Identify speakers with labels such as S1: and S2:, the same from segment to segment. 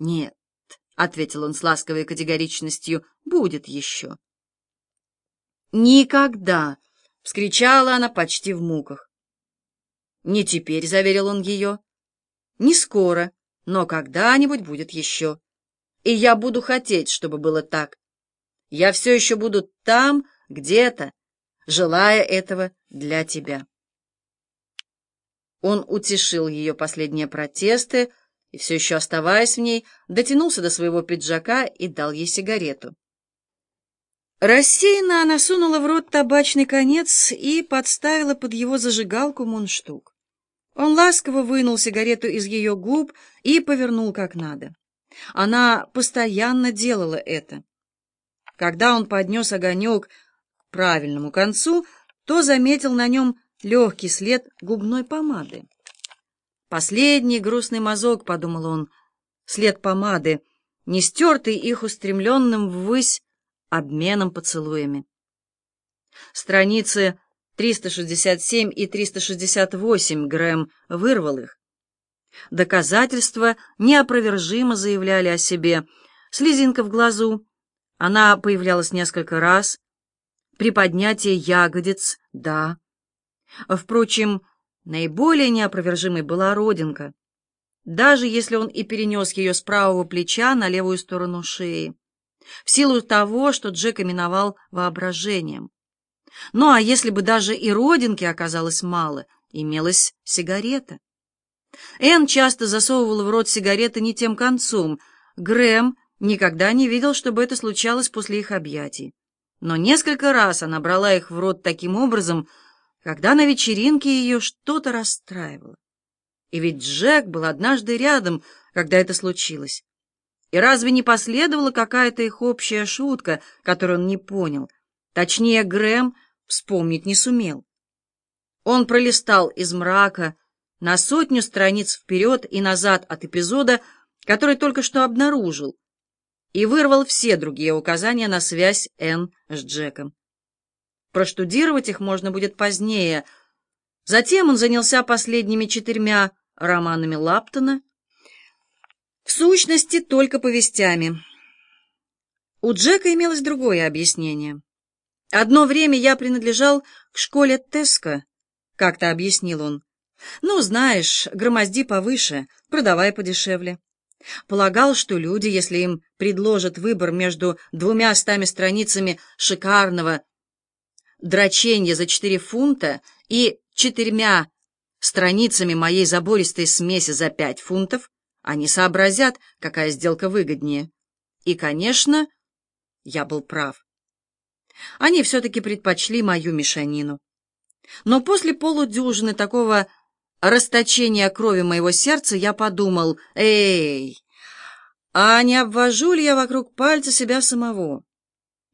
S1: Нет, — ответил он с ласковой категоричностью, — будет еще. Никогда! — вскричала она почти в муках. Не теперь, — заверил он ее, — не скоро, но когда-нибудь будет еще. И я буду хотеть, чтобы было так. Я все еще буду там, где-то, желая этого для тебя. Он утешил ее последние протесты и, все еще оставаясь в ней, дотянулся до своего пиджака и дал ей сигарету. Рассеянно она сунула в рот табачный конец и подставила под его зажигалку мундштук. Он ласково вынул сигарету из ее губ и повернул как надо. Она постоянно делала это. Когда он поднес огонек к правильному концу, то заметил на нем легкий след губной помады. «Последний грустный мазок», — подумал он, — след помады, не стертый их устремленным ввысь обменом поцелуями. Страницы 367 и 368 Грэм вырвал их. Доказательства неопровержимо заявляли о себе. Слезинка в глазу, она появлялась несколько раз. При поднятии ягодиц, да. Впрочем, наиболее неопровержимой была родинка, даже если он и перенес ее с правого плеча на левую сторону шеи, в силу того, что Джек именовал воображением. Ну а если бы даже и родинки оказалось мало, имелась сигарета. Энн часто засовывала в рот сигареты не тем концом. Грэм никогда не видел, чтобы это случалось после их объятий. Но несколько раз она брала их в рот таким образом, когда на вечеринке ее что-то расстраивало. И ведь Джек был однажды рядом, когда это случилось. И разве не последовала какая-то их общая шутка, которую он не понял? Точнее, Грэм вспомнить не сумел. Он пролистал из мрака на сотню страниц вперед и назад от эпизода, который только что обнаружил, и вырвал все другие указания на связь Энн с Джеком. Проштудировать их можно будет позднее. Затем он занялся последними четырьмя романами Лаптона, в сущности, только повестями. У Джека имелось другое объяснение. «Одно время я принадлежал к школе Теско», — как-то объяснил он. «Ну, знаешь, громозди повыше, продавай подешевле». Полагал, что люди, если им предложат выбор между двумя стами страницами шикарного дроченья за четыре фунта и четырьмя страницами моей забористой смеси за пять фунтов, они сообразят, какая сделка выгоднее. И, конечно, я был прав. Они все-таки предпочли мою мешанину. Но после полудюжины такого расточения крови моего сердца я подумал, «Эй, а не обвожу ли я вокруг пальца себя самого?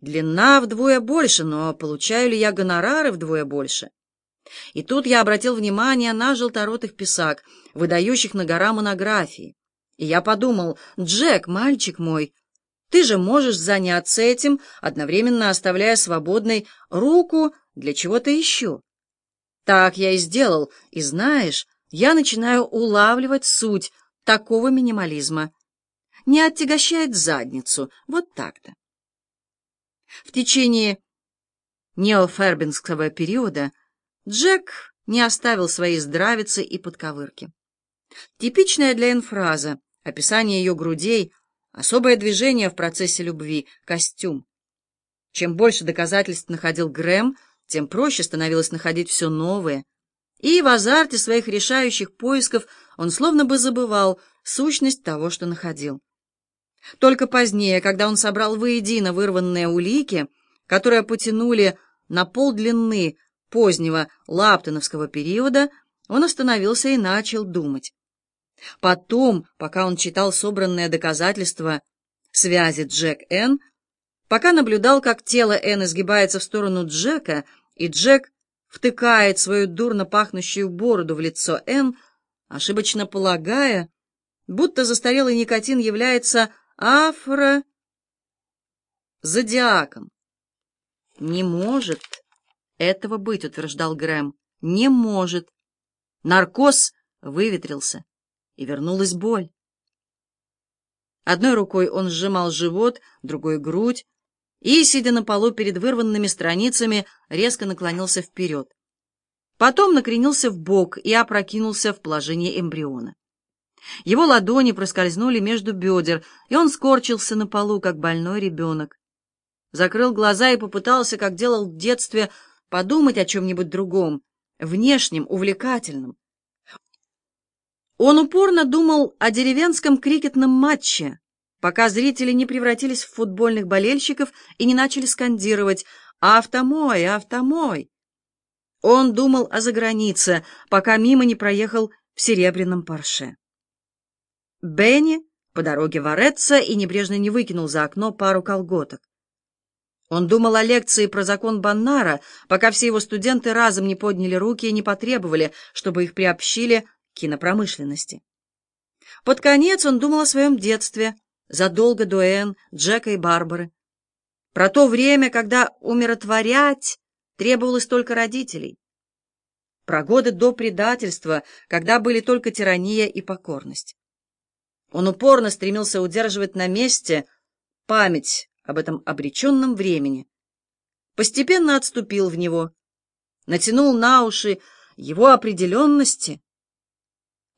S1: Длина вдвое больше, но получаю ли я гонорары вдвое больше?» И тут я обратил внимание на желторотых писак, выдающих на гора монографии. И я подумал, «Джек, мальчик мой, ты же можешь заняться этим, одновременно оставляя свободной руку для чего-то еще». Так я и сделал, и знаешь, я начинаю улавливать суть такого минимализма. Не оттягощает задницу, вот так-то. В течение неофербинского периода Джек не оставил своей здравицы и подковырки. Типичная для Энфраза, описание ее грудей, особое движение в процессе любви, костюм. Чем больше доказательств находил Грэм, тем проще становилось находить все новое. И в азарте своих решающих поисков он словно бы забывал сущность того, что находил. Только позднее, когда он собрал воедино вырванные улики, которые потянули на полдлины позднего лаптоновского периода, он остановился и начал думать. Потом, пока он читал собранные доказательства связи Джек-Н, Пока наблюдал, как тело Энн изгибается в сторону Джека, и Джек втыкает свою дурно пахнущую бороду в лицо Энн, ошибочно полагая, будто застарелый никотин является афро... зодиаком. «Не может этого быть», — утверждал Грэм. «Не может». Наркоз выветрился, и вернулась боль. Одной рукой он сжимал живот, другой — грудь, и, сидя на полу перед вырванными страницами, резко наклонился вперед. Потом накренился в бок и опрокинулся в положение эмбриона. Его ладони проскользнули между бедер, и он скорчился на полу, как больной ребенок. Закрыл глаза и попытался, как делал в детстве, подумать о чем-нибудь другом, внешнем, увлекательном. Он упорно думал о деревенском крикетном матче, пока зрители не превратились в футбольных болельщиков и не начали скандировать «Автомой! Автомой!». Он думал о загранице, пока мимо не проехал в серебряном парше. Бенни по дороге в Ореццо и небрежно не выкинул за окно пару колготок. Он думал о лекции про закон Баннара, пока все его студенты разом не подняли руки и не потребовали, чтобы их приобщили к кинопромышленности. Под конец он думал о своем детстве, задолго до Энн, Джека и Барбары. Про то время, когда умиротворять требовалось только родителей. Про годы до предательства, когда были только тирания и покорность. Он упорно стремился удерживать на месте память об этом обреченном времени. Постепенно отступил в него, натянул на уши его определенности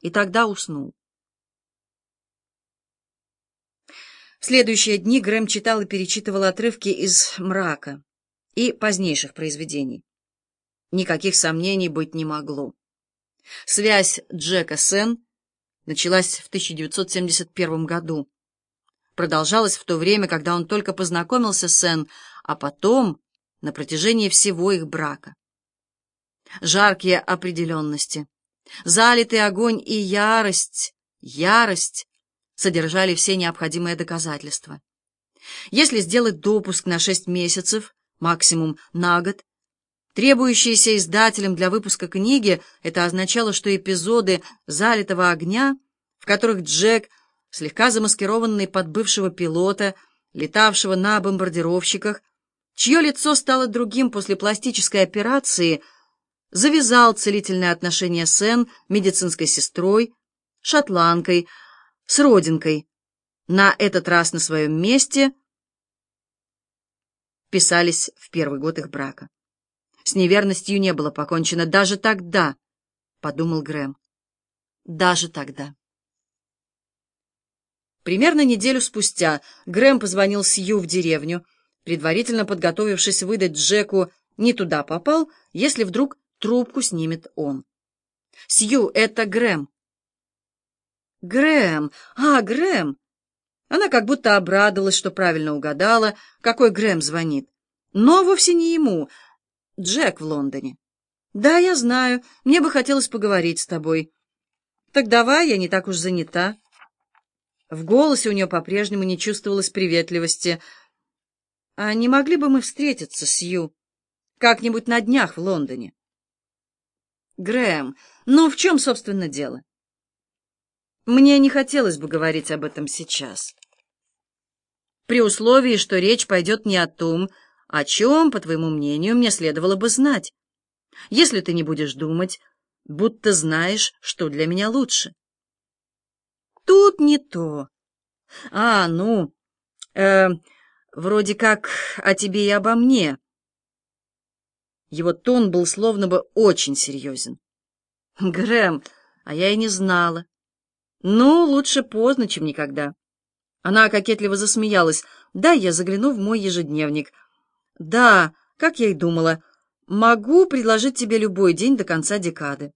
S1: и тогда уснул. В следующие дни Грэм читал и перечитывал отрывки из «Мрака» и позднейших произведений. Никаких сомнений быть не могло. Связь Джека Сен началась в 1971 году. Продолжалась в то время, когда он только познакомился с Сен, а потом на протяжении всего их брака. Жаркие определенности, залитый огонь и ярость, ярость содержали все необходимые доказательства. Если сделать допуск на шесть месяцев, максимум на год, требующиеся издателем для выпуска книги, это означало, что эпизоды «Залитого огня», в которых Джек, слегка замаскированный под бывшего пилота, летавшего на бомбардировщиках, чье лицо стало другим после пластической операции, завязал целительные отношения с Энн, медицинской сестрой, шотландкой, с родинкой, на этот раз на своем месте, писались в первый год их брака. С неверностью не было покончено даже тогда, — подумал Грэм. Даже тогда. Примерно неделю спустя Грэм позвонил Сью в деревню, предварительно подготовившись выдать Джеку «не туда попал», если вдруг трубку снимет он. «Сью, это Грэм». «Грэм! А, Грэм!» Она как будто обрадовалась, что правильно угадала, какой Грэм звонит. Но вовсе не ему, Джек в Лондоне. Да, я знаю, мне бы хотелось поговорить с тобой. Так давай, я не так уж занята. В голосе у нее по-прежнему не чувствовалось приветливости. А не могли бы мы встретиться, Сью, как-нибудь на днях в Лондоне? Грэм, ну в чем, собственно, дело? Мне не хотелось бы говорить об этом сейчас. При условии, что речь пойдет не о том, о чем, по твоему мнению, мне следовало бы знать. Если ты не будешь думать, будто знаешь, что для меня лучше. Тут не то. А, ну, э, вроде как о тебе и обо мне. Его тон был словно бы очень серьезен. Грэм, а я и не знала. «Ну, лучше поздно, чем никогда». Она кокетливо засмеялась. «Да, я загляну в мой ежедневник». «Да, как я и думала, могу предложить тебе любой день до конца декады».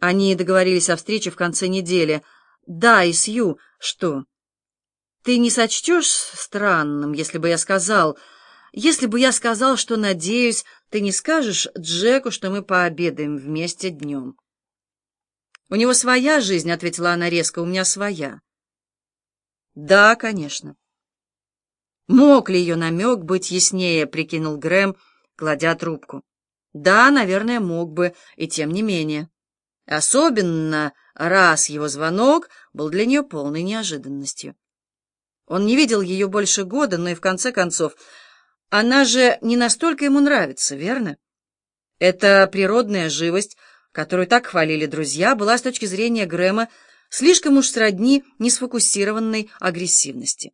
S1: Они договорились о встрече в конце недели. «Да, и Сью, что?» «Ты не сочтешь странным, если бы я сказал...» «Если бы я сказал, что, надеюсь, ты не скажешь Джеку, что мы пообедаем вместе днем?» «У него своя жизнь», — ответила она резко, — «у меня своя». «Да, конечно». «Мог ли ее намек быть яснее?» — прикинул Грэм, кладя трубку. «Да, наверное, мог бы, и тем не менее. Особенно раз его звонок был для нее полной неожиданностью. Он не видел ее больше года, но и в конце концов, она же не настолько ему нравится, верно? Это природная живость, которую так хвалили друзья, была с точки зрения Грэма слишком уж сродни несфокусированной агрессивности.